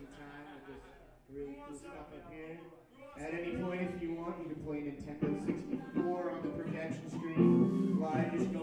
some time really cool stuff up here. At any point, if you want, you can play Nintendo 64 on the projection screen. Live, just go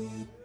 Trying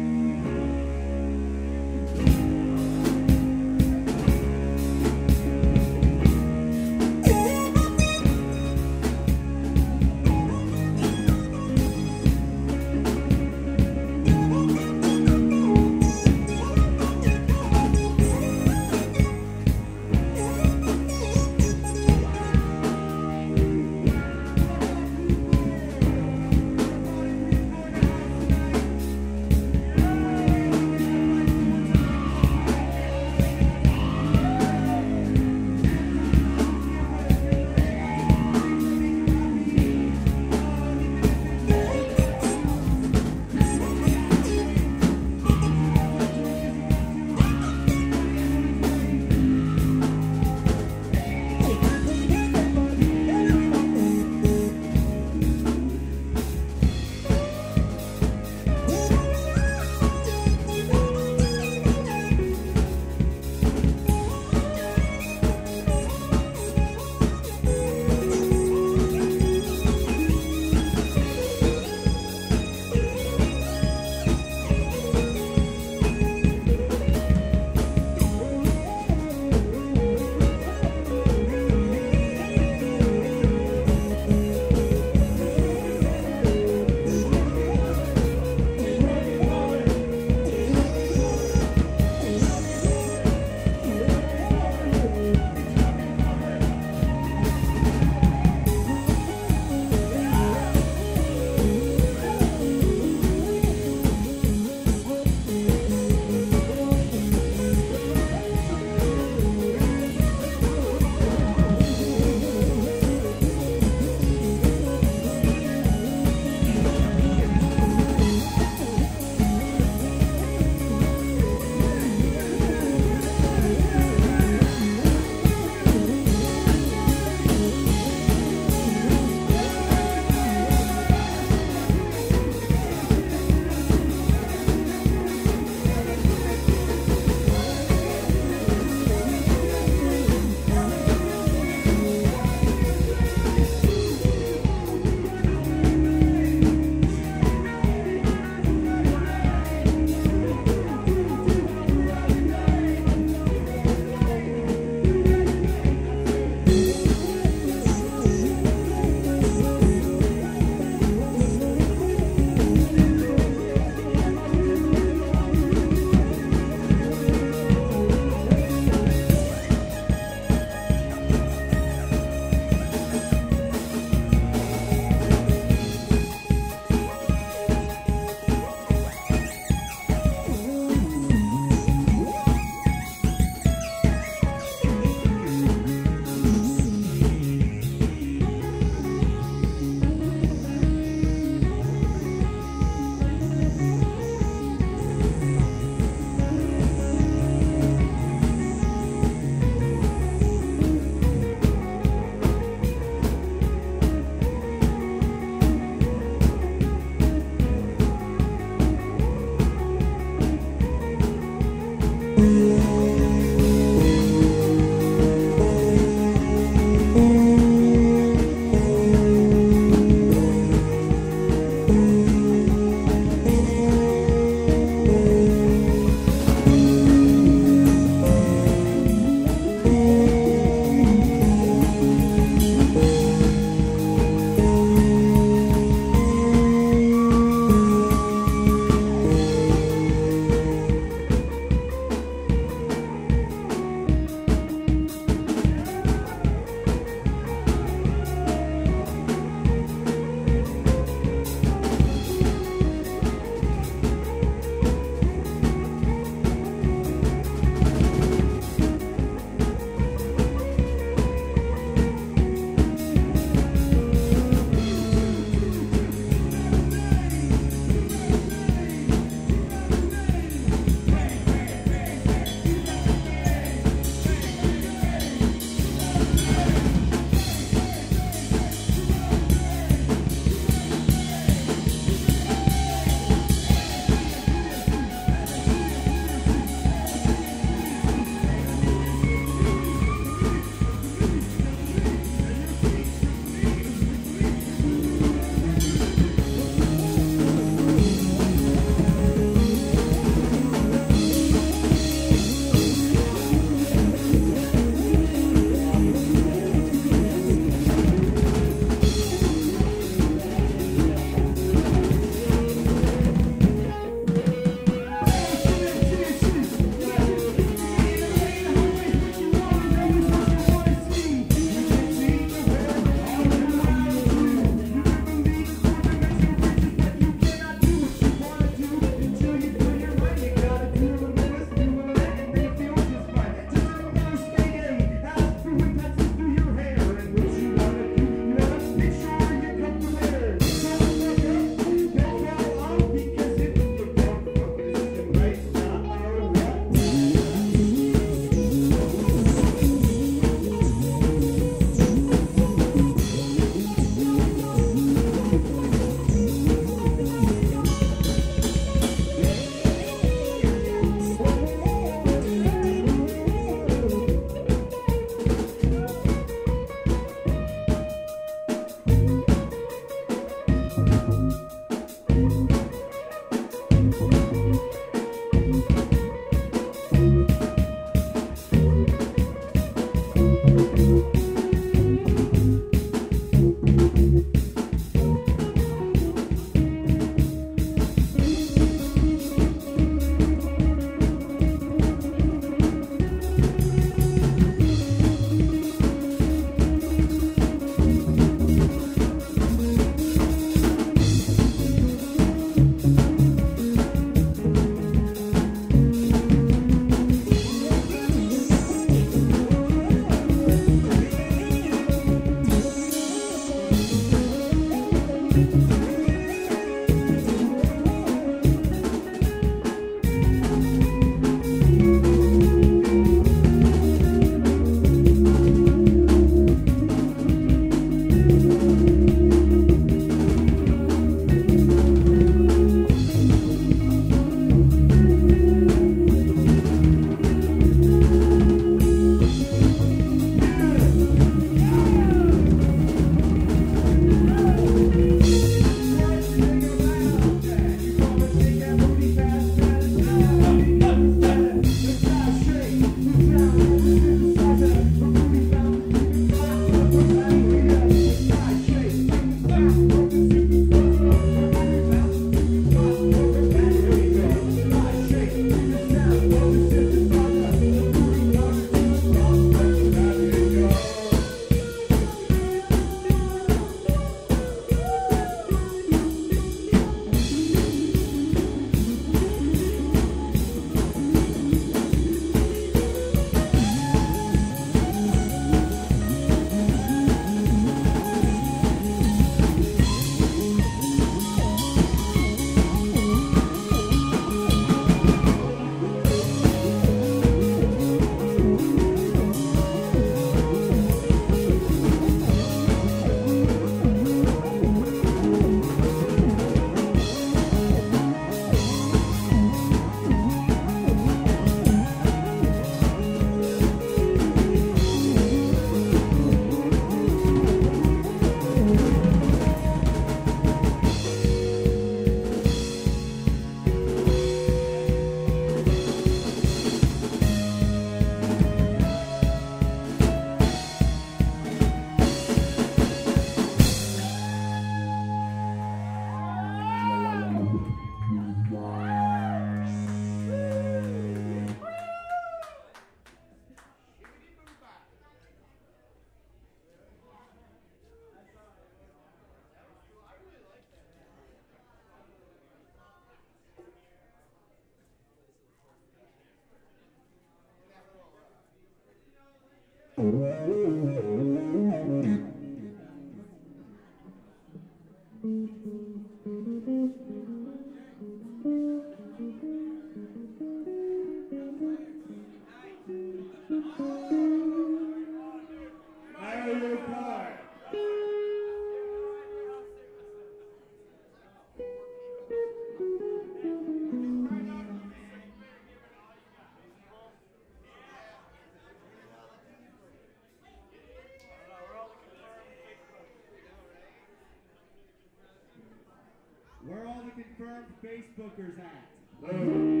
confirmed Facebookers at? Mario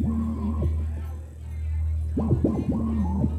Thank you.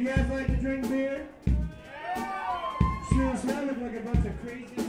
You guys like to drink beer? Sure, so I look like a bunch of crazy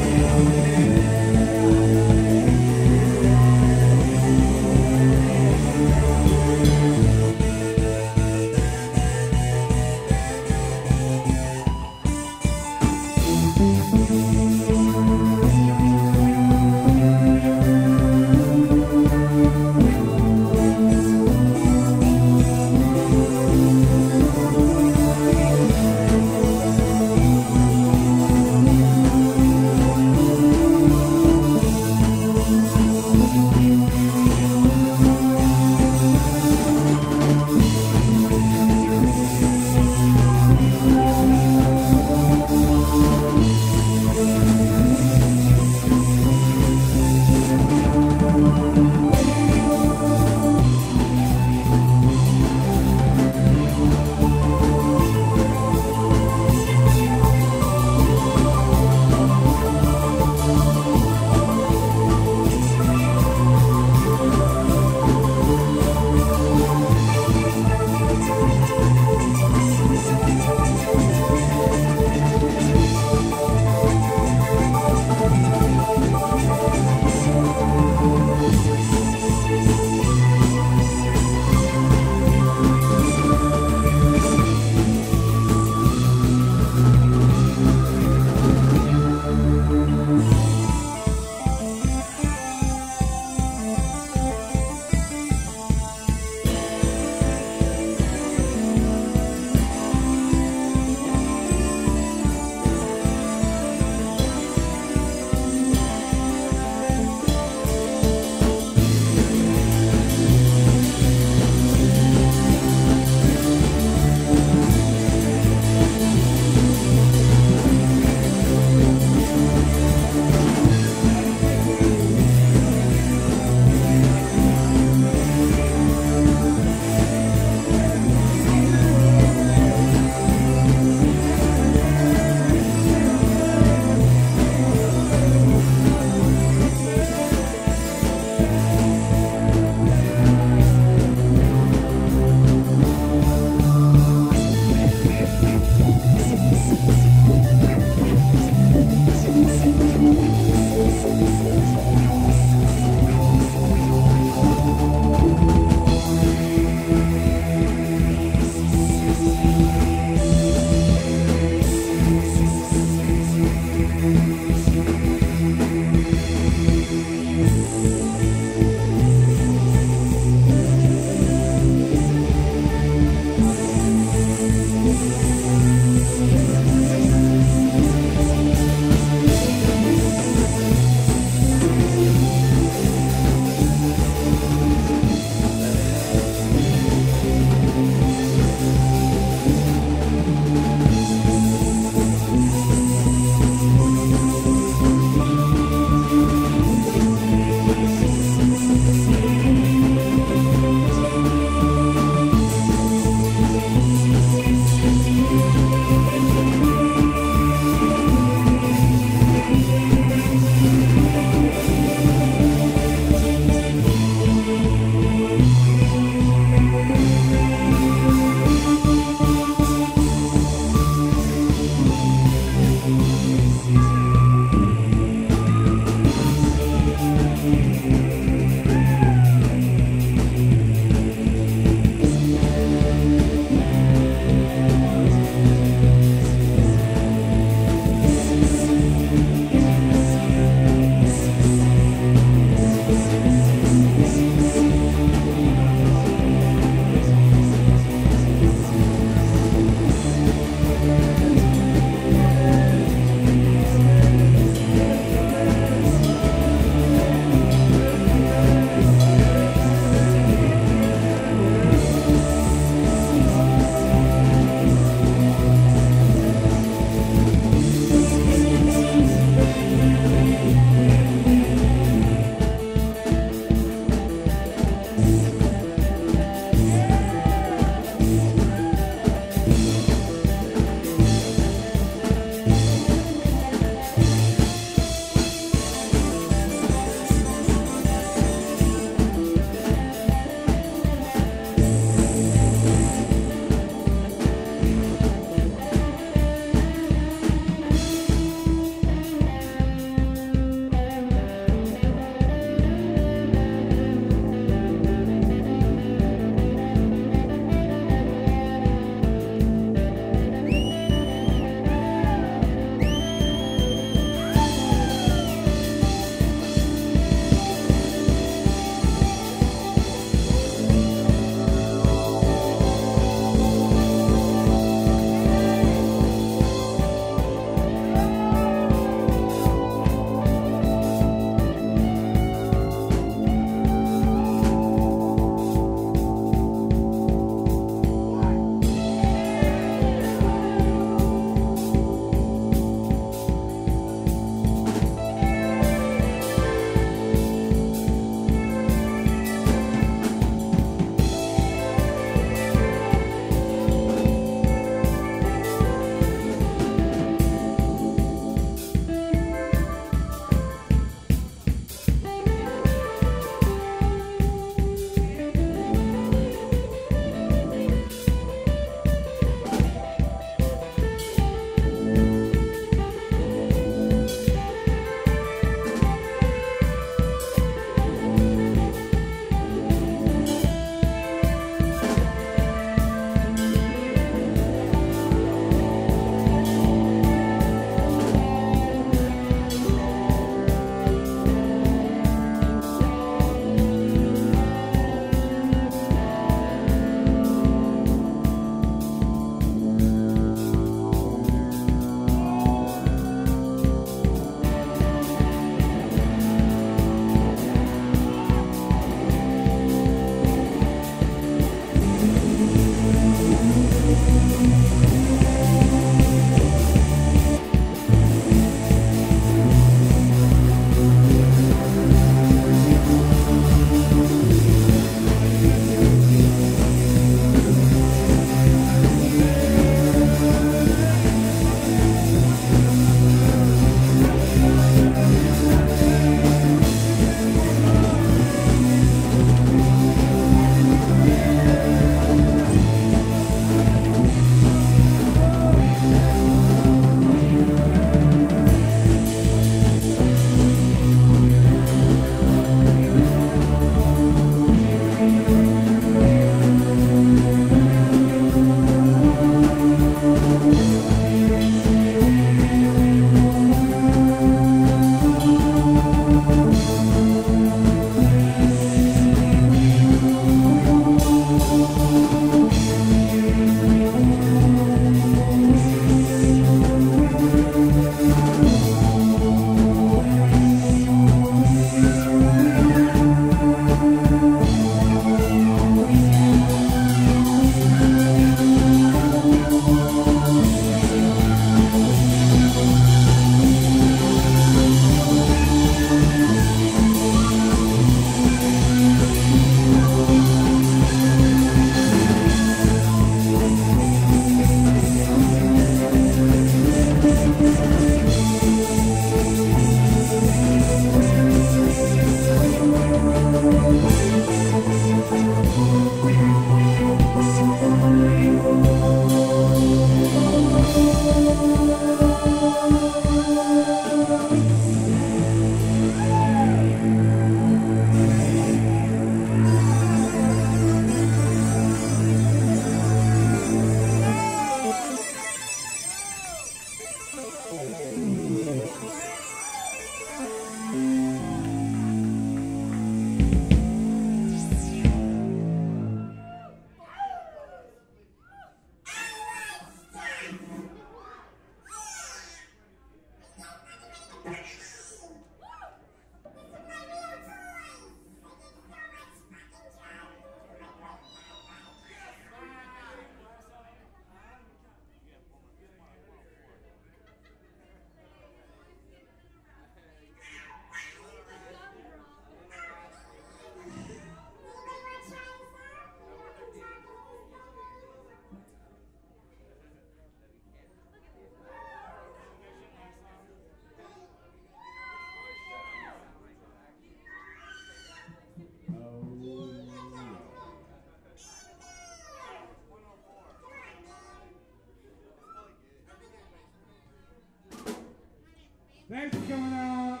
Thanks for coming out.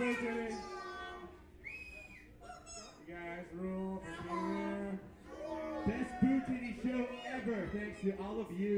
Ready. You guys rule. Best Bootiddy show ever, thanks to all of you.